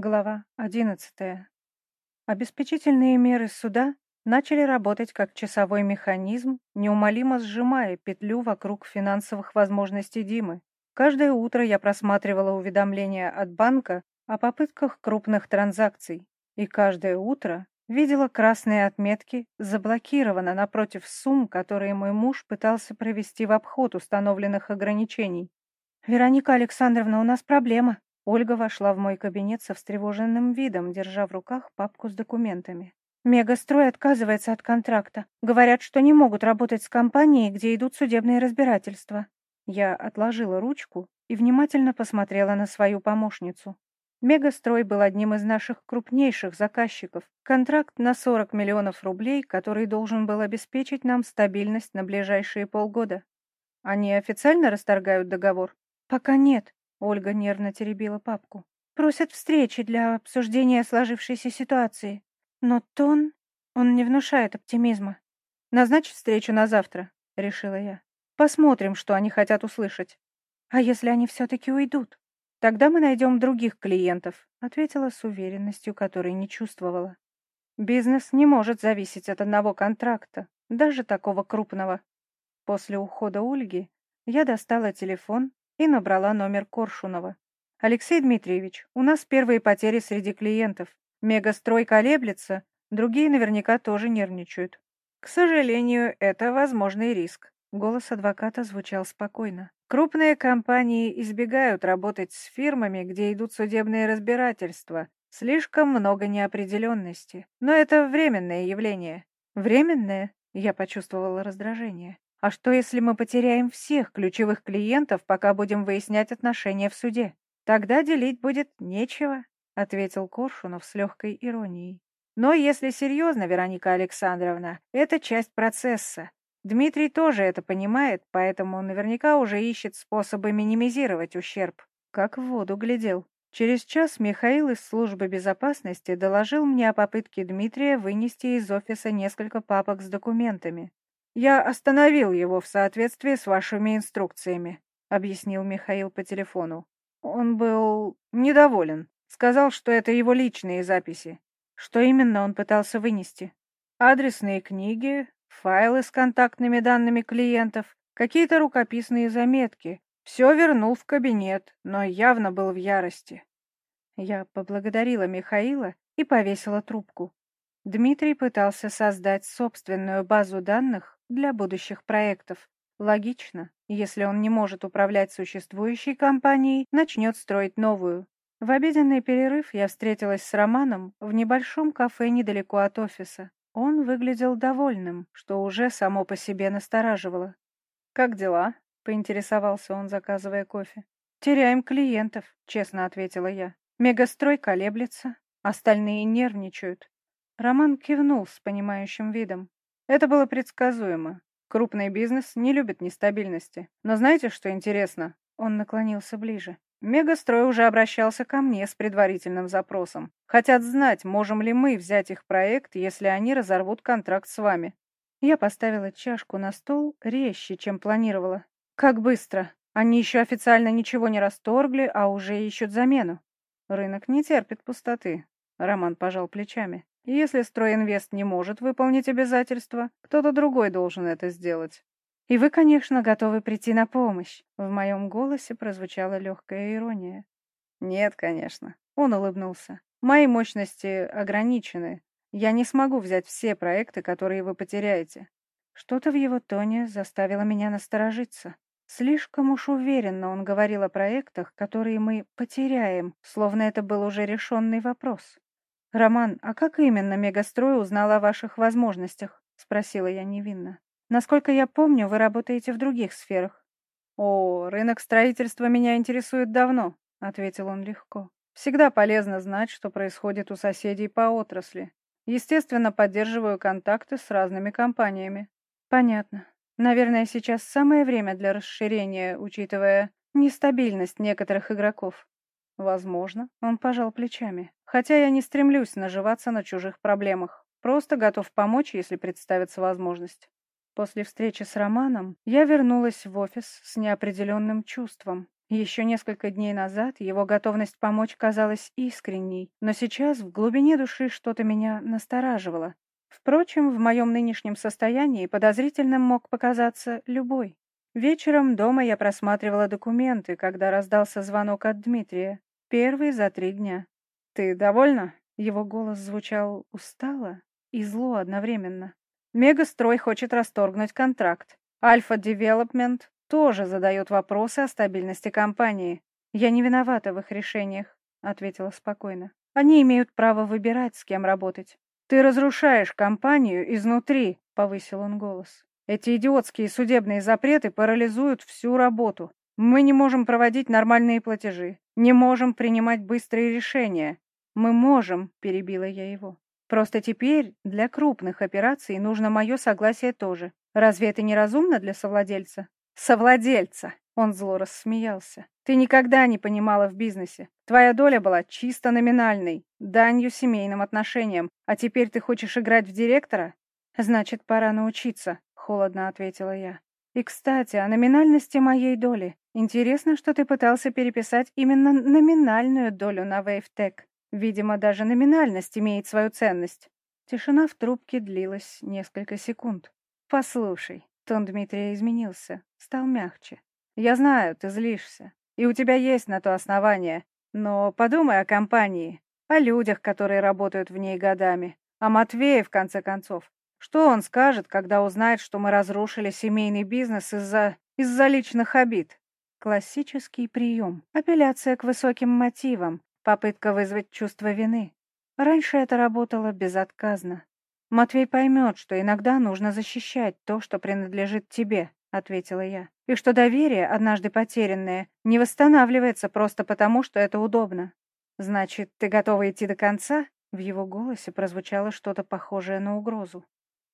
Глава 11. Обеспечительные меры суда начали работать как часовой механизм, неумолимо сжимая петлю вокруг финансовых возможностей Димы. Каждое утро я просматривала уведомления от банка о попытках крупных транзакций, и каждое утро видела красные отметки «Заблокировано» напротив сумм, которые мой муж пытался провести в обход установленных ограничений. «Вероника Александровна, у нас проблема», Ольга вошла в мой кабинет со встревоженным видом, держа в руках папку с документами. «Мегастрой отказывается от контракта. Говорят, что не могут работать с компанией, где идут судебные разбирательства». Я отложила ручку и внимательно посмотрела на свою помощницу. Мегастрой был одним из наших крупнейших заказчиков. Контракт на 40 миллионов рублей, который должен был обеспечить нам стабильность на ближайшие полгода. Они официально расторгают договор? Пока нет. Ольга нервно теребила папку. «Просят встречи для обсуждения сложившейся ситуации. Но тон... он не внушает оптимизма. Назначь встречу на завтра», — решила я. «Посмотрим, что они хотят услышать. А если они все-таки уйдут? Тогда мы найдем других клиентов», — ответила с уверенностью, которой не чувствовала. «Бизнес не может зависеть от одного контракта, даже такого крупного». После ухода Ольги я достала телефон и набрала номер Коршунова. «Алексей Дмитриевич, у нас первые потери среди клиентов. Мегастрой колеблется, другие наверняка тоже нервничают. К сожалению, это возможный риск». Голос адвоката звучал спокойно. Крупные компании избегают работать с фирмами, где идут судебные разбирательства. Слишком много неопределенности. Но это временное явление. Временное? Я почувствовала раздражение. А что, если мы потеряем всех ключевых клиентов, пока будем выяснять отношения в суде? Тогда делить будет нечего, ответил Коршунов с легкой иронией. Но если серьезно, Вероника Александровна, это часть процесса. Дмитрий тоже это понимает, поэтому наверняка уже ищет способы минимизировать ущерб. Как в воду глядел. Через час Михаил из службы безопасности доложил мне о попытке Дмитрия вынести из офиса несколько папок с документами. «Я остановил его в соответствии с вашими инструкциями», — объяснил Михаил по телефону. Он был недоволен. Сказал, что это его личные записи. Что именно он пытался вынести? Адресные книги, файлы с контактными данными клиентов, какие-то рукописные заметки. Все вернул в кабинет, но явно был в ярости. Я поблагодарила Михаила и повесила трубку. Дмитрий пытался создать собственную базу данных для будущих проектов. Логично, если он не может управлять существующей компанией, начнет строить новую. В обеденный перерыв я встретилась с Романом в небольшом кафе недалеко от офиса. Он выглядел довольным, что уже само по себе настораживало. «Как дела?» — поинтересовался он, заказывая кофе. «Теряем клиентов», — честно ответила я. «Мегастрой колеблется, остальные нервничают». Роман кивнул с понимающим видом. Это было предсказуемо. Крупный бизнес не любит нестабильности. Но знаете, что интересно? Он наклонился ближе. Мегастрой уже обращался ко мне с предварительным запросом. Хотят знать, можем ли мы взять их проект, если они разорвут контракт с вами. Я поставила чашку на стол резче, чем планировала. Как быстро. Они еще официально ничего не расторгли, а уже ищут замену. Рынок не терпит пустоты. Роман пожал плечами. Если Стройинвест не может выполнить обязательства, кто-то другой должен это сделать. И вы, конечно, готовы прийти на помощь. В моем голосе прозвучала легкая ирония. Нет, конечно. Он улыбнулся. Мои мощности ограничены. Я не смогу взять все проекты, которые вы потеряете. Что-то в его тоне заставило меня насторожиться. Слишком уж уверенно он говорил о проектах, которые мы потеряем, словно это был уже решенный вопрос. «Роман, а как именно Мегастрой узнал о ваших возможностях?» — спросила я невинно. «Насколько я помню, вы работаете в других сферах». «О, рынок строительства меня интересует давно», — ответил он легко. «Всегда полезно знать, что происходит у соседей по отрасли. Естественно, поддерживаю контакты с разными компаниями». «Понятно. Наверное, сейчас самое время для расширения, учитывая нестабильность некоторых игроков». «Возможно», — он пожал плечами. Хотя я не стремлюсь наживаться на чужих проблемах. Просто готов помочь, если представится возможность. После встречи с Романом я вернулась в офис с неопределенным чувством. Еще несколько дней назад его готовность помочь казалась искренней, но сейчас в глубине души что-то меня настораживало. Впрочем, в моем нынешнем состоянии подозрительным мог показаться любой. Вечером дома я просматривала документы, когда раздался звонок от Дмитрия. Первый за три дня. «Ты довольна?» Его голос звучал устало и зло одновременно. «Мегастрой хочет расторгнуть контракт. Альфа Девелопмент тоже задает вопросы о стабильности компании. Я не виновата в их решениях», — ответила спокойно. «Они имеют право выбирать, с кем работать». «Ты разрушаешь компанию изнутри», — повысил он голос. «Эти идиотские судебные запреты парализуют всю работу. Мы не можем проводить нормальные платежи, не можем принимать быстрые решения. Мы можем, перебила я его. Просто теперь для крупных операций нужно мое согласие тоже. Разве это не разумно для совладельца? Совладельца! Он зло рассмеялся. Ты никогда не понимала в бизнесе. Твоя доля была чисто номинальной, данью семейным отношениям. А теперь ты хочешь играть в директора? Значит, пора научиться, холодно ответила я. И, кстати, о номинальности моей доли. Интересно, что ты пытался переписать именно номинальную долю на WaveTech. Видимо, даже номинальность имеет свою ценность. Тишина в трубке длилась несколько секунд. «Послушай», — тон Дмитрия изменился, стал мягче. «Я знаю, ты злишься, и у тебя есть на то основание, но подумай о компании, о людях, которые работают в ней годами, о Матвее, в конце концов. Что он скажет, когда узнает, что мы разрушили семейный бизнес из-за... из-за личных обид? Классический прием. Апелляция к высоким мотивам. Попытка вызвать чувство вины. Раньше это работало безотказно. Матвей поймет, что иногда нужно защищать то, что принадлежит тебе, ответила я. И что доверие, однажды потерянное, не восстанавливается просто потому, что это удобно. Значит, ты готова идти до конца? В его голосе прозвучало что-то похожее на угрозу.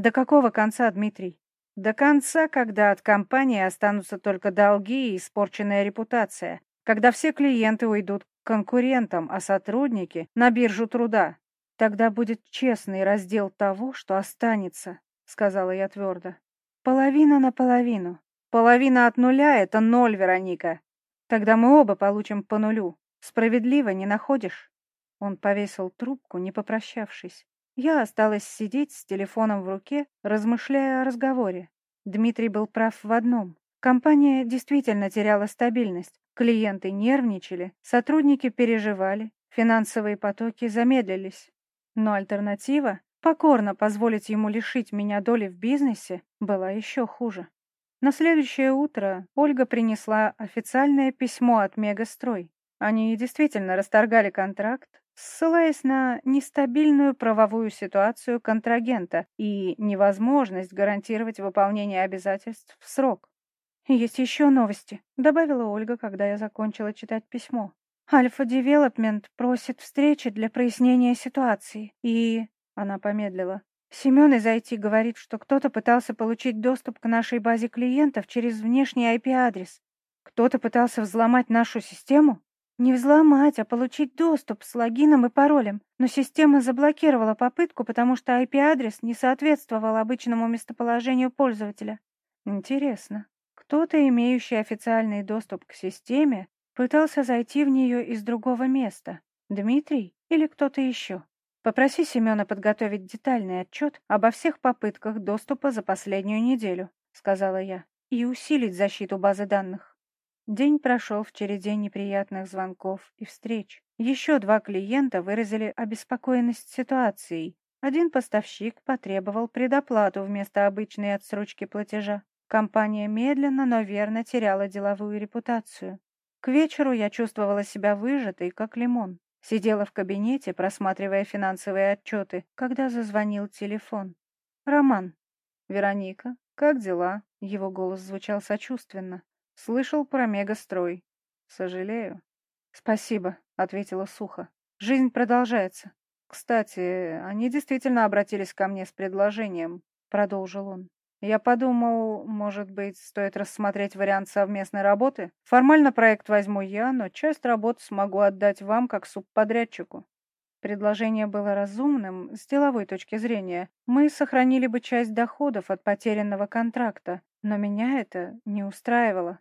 До какого конца, Дмитрий? До конца, когда от компании останутся только долги и испорченная репутация, когда все клиенты уйдут к конкурентам, а сотрудники — на биржу труда. Тогда будет честный раздел того, что останется, — сказала я твердо. Половина на половину. Половина от нуля — это ноль, Вероника. Тогда мы оба получим по нулю. Справедливо не находишь? Он повесил трубку, не попрощавшись. Я осталась сидеть с телефоном в руке, размышляя о разговоре. Дмитрий был прав в одном. Компания действительно теряла стабильность. Клиенты нервничали, сотрудники переживали, финансовые потоки замедлились. Но альтернатива — покорно позволить ему лишить меня доли в бизнесе — была еще хуже. На следующее утро Ольга принесла официальное письмо от Мегастрой. Они действительно расторгали контракт, ссылаясь на нестабильную правовую ситуацию контрагента и невозможность гарантировать выполнение обязательств в срок. «Есть еще новости», — добавила Ольга, когда я закончила читать письмо. «Альфа Девелопмент просит встречи для прояснения ситуации, и...» Она помедлила. «Семен из IT говорит, что кто-то пытался получить доступ к нашей базе клиентов через внешний IP-адрес. Кто-то пытался взломать нашу систему?» Не взломать, а получить доступ с логином и паролем. Но система заблокировала попытку, потому что IP-адрес не соответствовал обычному местоположению пользователя. Интересно, кто-то, имеющий официальный доступ к системе, пытался зайти в нее из другого места. Дмитрий или кто-то еще? Попроси Семена подготовить детальный отчет обо всех попытках доступа за последнюю неделю, сказала я, и усилить защиту базы данных. День прошел в череде неприятных звонков и встреч. Еще два клиента выразили обеспокоенность ситуацией. Один поставщик потребовал предоплату вместо обычной отсрочки платежа. Компания медленно, но верно теряла деловую репутацию. К вечеру я чувствовала себя выжатой, как лимон. Сидела в кабинете, просматривая финансовые отчеты, когда зазвонил телефон. «Роман». «Вероника, как дела?» Его голос звучал сочувственно. Слышал про мегастрой. Сожалею. Спасибо, ответила сухо. Жизнь продолжается. Кстати, они действительно обратились ко мне с предложением, продолжил он. Я подумал, может быть, стоит рассмотреть вариант совместной работы. Формально проект возьму я, но часть работы смогу отдать вам как субподрядчику. Предложение было разумным с деловой точки зрения. Мы сохранили бы часть доходов от потерянного контракта, но меня это не устраивало.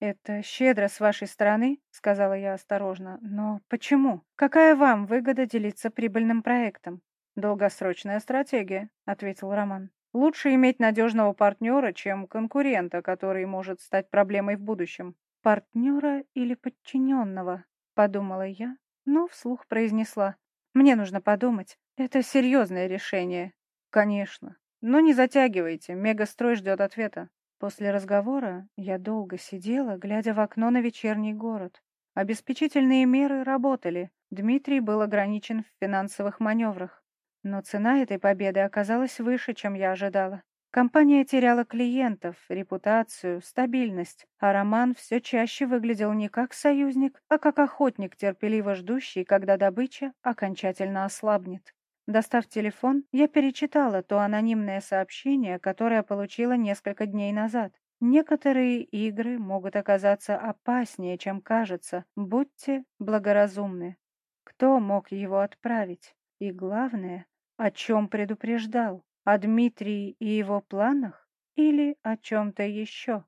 «Это щедро с вашей стороны», — сказала я осторожно. «Но почему? Какая вам выгода делиться прибыльным проектом?» «Долгосрочная стратегия», — ответил Роман. «Лучше иметь надежного партнера, чем конкурента, который может стать проблемой в будущем». «Партнера или подчиненного?» — подумала я, но вслух произнесла. «Мне нужно подумать. Это серьезное решение». «Конечно. Но не затягивайте, мегастрой ждет ответа». После разговора я долго сидела, глядя в окно на вечерний город. Обеспечительные меры работали. Дмитрий был ограничен в финансовых маневрах. Но цена этой победы оказалась выше, чем я ожидала. Компания теряла клиентов, репутацию, стабильность, а Роман все чаще выглядел не как союзник, а как охотник, терпеливо ждущий, когда добыча окончательно ослабнет. Достав телефон, я перечитала то анонимное сообщение, которое получила несколько дней назад. Некоторые игры могут оказаться опаснее, чем кажется. Будьте благоразумны. Кто мог его отправить? И главное, о чем предупреждал? О Дмитрии и его планах? Или о чем-то еще?